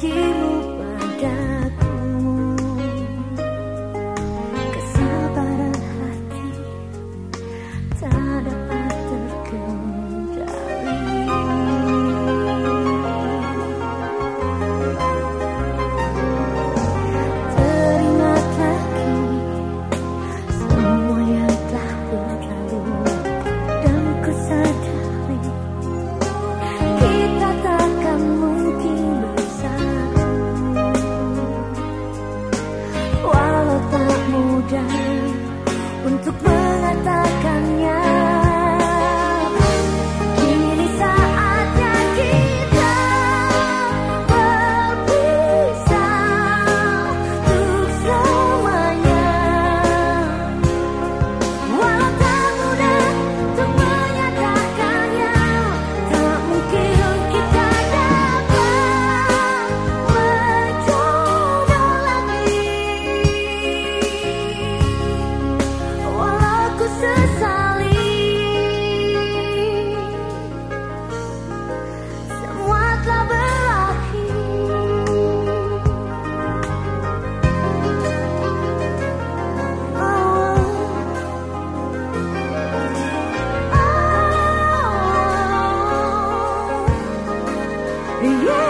give mudah untuk mengatakannya. Yeah.